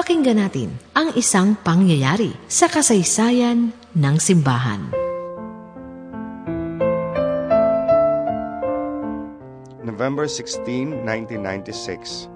Pakinggan natin ang isang pangyayari sa kasaysayan ng simbahan. November 16, 1996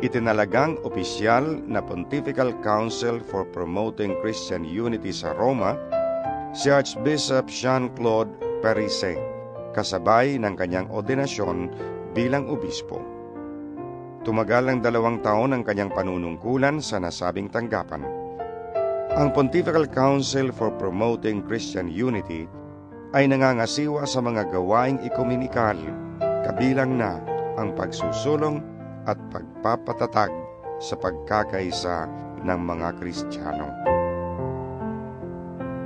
Itinalagang opisyal na Pontifical Council for Promoting Christian Unity sa Roma si Archbishop Jean-Claude Perise kasabay ng kanyang ordinasyon bilang obispo. Tumagal ang dalawang taon ang kanyang panunungkulan sa nasabing tanggapan. Ang Pontifical Council for Promoting Christian Unity ay nangangasiwa sa mga gawaing ikumenikal, kabilang na ang pagsusulong at pagpapatatag sa pagkakaisa ng mga Kristiyano.